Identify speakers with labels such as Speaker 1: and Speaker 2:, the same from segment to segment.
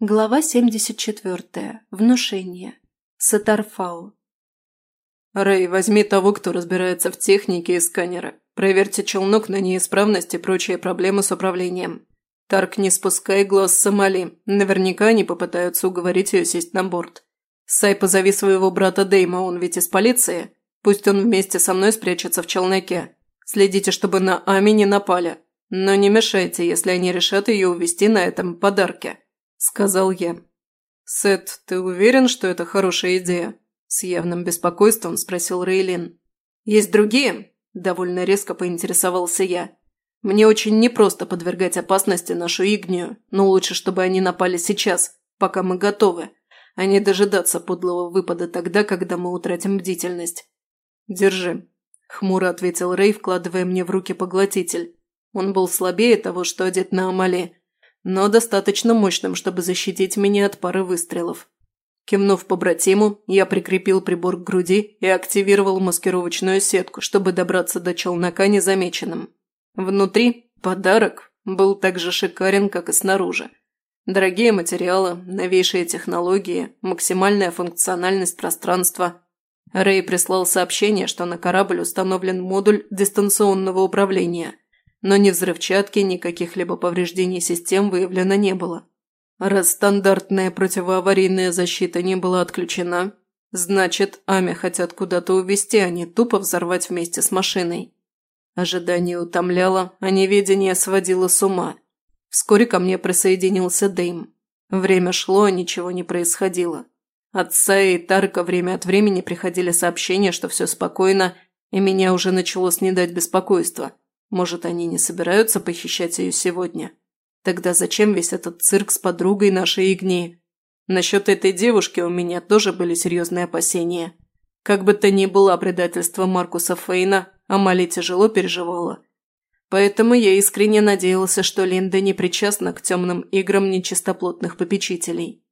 Speaker 1: Глава 74. Внушение. Сатарфау.
Speaker 2: «Рэй, возьми того, кто разбирается в технике и сканера. Проверьте челнок на неисправность и прочие проблемы с управлением. Тарк, не спускай глаз с Сомали. Наверняка они попытаются уговорить ее сесть на борт. Сай, позови своего брата Дейма, он ведь из полиции. Пусть он вместе со мной спрячется в челноке. Следите, чтобы на Ами не напали. Но не мешайте, если они решат ее увезти на этом подарке». – сказал я. «Сет, ты уверен, что это хорошая идея?» – с явным беспокойством спросил Рейлин. «Есть другие?» – довольно резко поинтересовался я. «Мне очень непросто подвергать опасности нашу Игнию, но лучше, чтобы они напали сейчас, пока мы готовы, а не дожидаться подлого выпада тогда, когда мы утратим бдительность». «Держи», – хмуро ответил Рей, вкладывая мне в руки поглотитель. Он был слабее того, что одет на Амали, но достаточно мощным, чтобы защитить меня от пары выстрелов. Кивнув побратиму, я прикрепил прибор к груди и активировал маскировочную сетку, чтобы добраться до челнока незамеченным. Внутри подарок был так же шикарен, как и снаружи. Дорогие материалы, новейшие технологии, максимальная функциональность пространства. Рэй прислал сообщение, что на корабль установлен модуль дистанционного управления – но ни взрывчатки, ни каких-либо повреждений систем выявлено не было. Раз стандартная противоаварийная защита не была отключена, значит, Ами хотят куда-то увезти, а не тупо взорвать вместе с машиной. Ожидание утомляло, а неведение сводило с ума. Вскоре ко мне присоединился Дэйм. Время шло, а ничего не происходило. Отца и Тарка время от времени приходили сообщения, что все спокойно, и меня уже начало снедать беспокойство – может, они не собираются похищать ее сегодня? Тогда зачем весь этот цирк с подругой нашей Игнии? Насчет этой девушки у меня тоже были серьезные опасения. Как бы то ни было предательство Маркуса Фейна, Амали тяжело переживала. Поэтому я искренне надеялся, что Линда не причастна к темным играм нечистоплотных попечителей.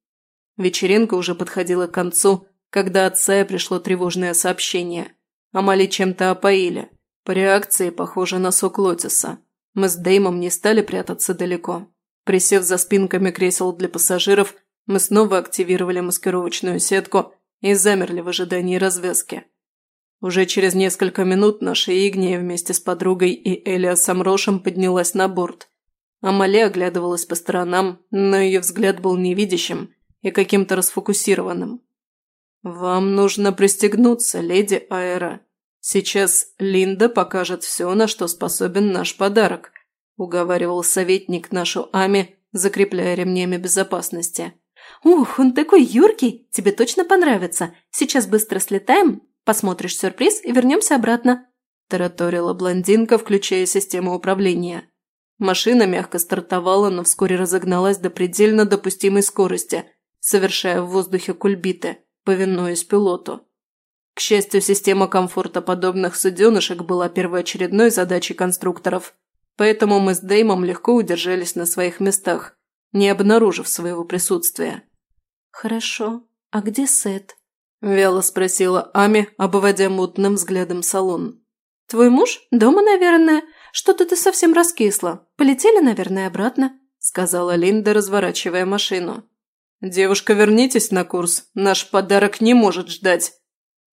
Speaker 2: Вечеринка уже подходила к концу, когда от Сая пришло тревожное сообщение. Амали чем-то опоили. По реакции похоже на сок лотиса. Мы с Деймом не стали прятаться далеко. Присев за спинками кресел для пассажиров, мы снова активировали маскировочную сетку и замерли в ожидании развязки. Уже через несколько минут наша Игния вместе с подругой и Элиасом Рошем поднялась на борт. Амали оглядывалась по сторонам, но ее взгляд был невидящим и каким-то расфокусированным. «Вам нужно пристегнуться, леди Аэра», «Сейчас Линда покажет все, на что способен наш подарок», – уговаривал советник нашу Ами, закрепляя ремнями безопасности.
Speaker 1: «Ух, он такой юркий! Тебе точно понравится! Сейчас быстро слетаем, посмотришь сюрприз и вернемся обратно», – тараторила блондинка, включая систему управления.
Speaker 2: Машина мягко стартовала, но вскоре разогналась до предельно допустимой скорости, совершая в воздухе кульбиты, повинуясь пилоту. К счастью, система комфорта подобных суденышек была первоочередной задачей конструкторов, поэтому мы с Деймом легко удержались на своих местах, не обнаружив своего присутствия.
Speaker 1: «Хорошо. А где Сет?»
Speaker 2: – вяло спросила Ами, обводя мутным взглядом салон.
Speaker 1: «Твой муж? Дома, наверное. Что-то ты совсем раскисла. Полетели, наверное, обратно», – сказала Линда, разворачивая машину.
Speaker 2: «Девушка, вернитесь на курс. Наш подарок не может ждать»,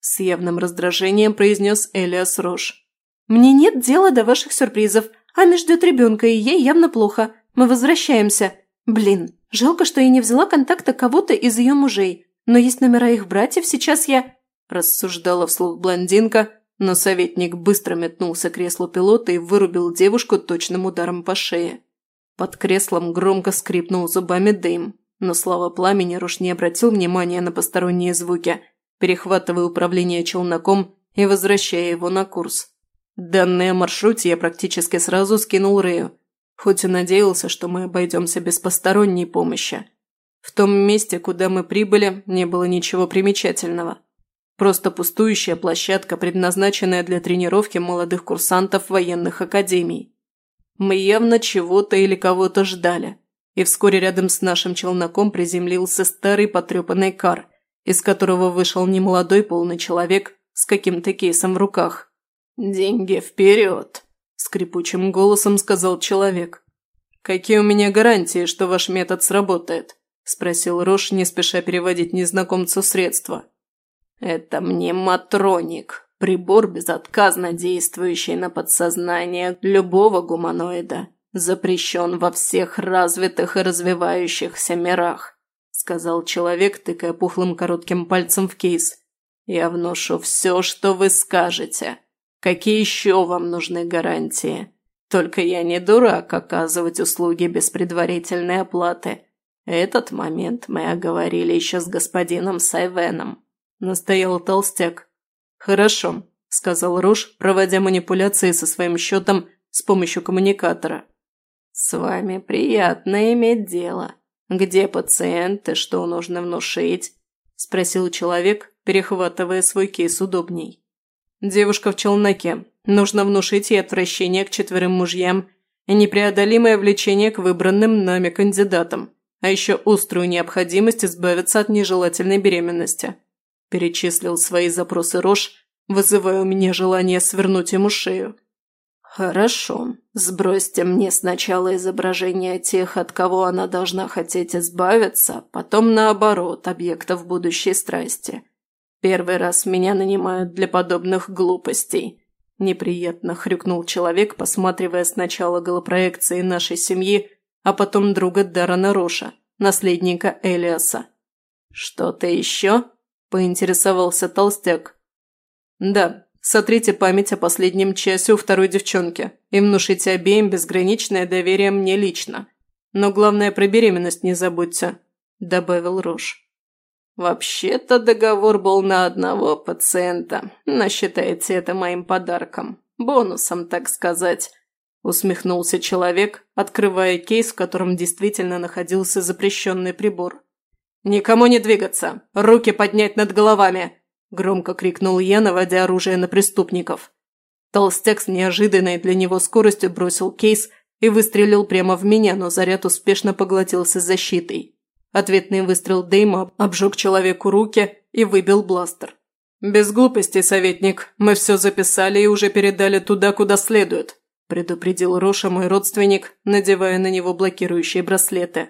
Speaker 2: с явным раздражением произнес Элиас Рош.
Speaker 1: «Мне нет дела до ваших сюрпризов. Ами ждет ребенка, и ей явно плохо. Мы возвращаемся. Блин, жалко, что я не взяла контакта кого-то из ее мужей. Но есть номера их братьев, сейчас я...»
Speaker 2: Рассуждала вслух блондинка, но советник быстро метнулся к креслу пилота и вырубил девушку точным ударом по шее. Под креслом громко скрипнул зубами Дэйм, но слава пламени Руш не обратил внимания на посторонние звуки – перехватывая управление челноком и возвращая его на курс. Данные о маршруте я практически сразу скинул Рэю, хоть и надеялся, что мы обойдемся без посторонней помощи. В том месте, куда мы прибыли, не было ничего примечательного. Просто пустующая площадка, предназначенная для тренировки молодых курсантов военных академий. Мы явно чего-то или кого-то ждали, и вскоре рядом с нашим челноком приземлился старый потрепанный кар, из которого вышел немолодой полный человек с каким-то кейсом в руках. «Деньги вперед!» – скрипучим голосом сказал человек. «Какие у меня гарантии, что ваш метод сработает?» – спросил Рош, не спеша переводить незнакомцу средства. «Это мнематроник, прибор, безотказно действующий на подсознание любого гуманоида. Запрещен во всех развитых и развивающихся мирах», – сказал человек, тыкая пухлым коротким пальцем в кейс. «Я вношу все, что вы скажете. Какие еще вам нужны гарантии? Только я не дурак оказывать услуги без предварительной оплаты». Этот момент мы оговорили еще с господином Сайвеном. Настоял толстяк. Хорошо, сказал Руш, проводя манипуляции со своим счетом с помощью коммуникатора. С вами приятно иметь дело. Где пациент и что нужно внушить? Спросил человек, перехватывая свой кейс удобней. Девушка в челноке. Нужно внушить ей отвращение к четверым мужьям и непреодолимое влечение к выбранным нами кандидатам а еще острую необходимость избавиться от нежелательной беременности. Перечислил свои запросы Рош, вызывая у меня желание свернуть ему шею. «Хорошо. Сбросьте мне сначала изображение тех, от кого она должна хотеть избавиться, потом, наоборот, объектов будущей страсти. Первый раз меня нанимают для подобных глупостей». Неприятно хрюкнул человек, посматривая сначала голопроекции нашей семьи, а потом друга Дарана Роша, наследника Элиаса. «Что-то еще?» – поинтересовался толстяк. «Да, сотрите память о последнем часе у второй девчонки и внушите обеим безграничное доверие мне лично. Но главное, про беременность не забудьте», – добавил Рош. «Вообще-то договор был на одного пациента, но считайте это моим подарком, бонусом, так сказать», Усмехнулся человек, открывая кейс, в котором действительно находился запрещенный прибор. «Никому не двигаться! Руки поднять над головами!» – громко крикнул я, наводя оружие на преступников. Толстяк с неожиданной для него скоростью бросил кейс и выстрелил прямо в меня, но заряд успешно поглотился защитой. Ответный выстрел Дейма обжег человеку руки и выбил бластер. «Без глупостей, советник. Мы все записали и уже передали туда, куда следует предупредил Роша мой родственник, надевая на него блокирующие браслеты.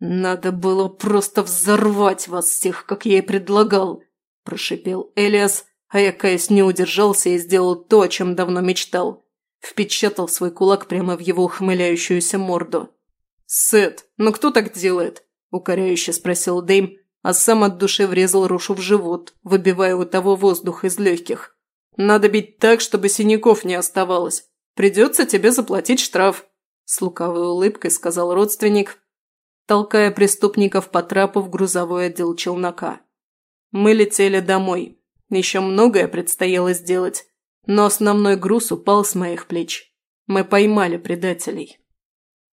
Speaker 2: «Надо было просто взорвать вас всех, как я и предлагал», – прошипел Элиас, а я, каясь, не удержался и сделал то, о чем давно мечтал. Впечатал свой кулак прямо в его ухмыляющуюся морду. «Сет, ну кто так делает?» – укоряюще спросил Дэйм, а сам от души врезал Рошу в живот, выбивая у того воздух из легких. «Надо бить так, чтобы синяков не оставалось. Придется тебе заплатить штраф», – с лукавой улыбкой сказал родственник, толкая преступников по трапу в грузовой отдел челнока. Мы летели домой. Еще многое предстояло сделать, но основной груз упал с моих плеч. Мы поймали предателей.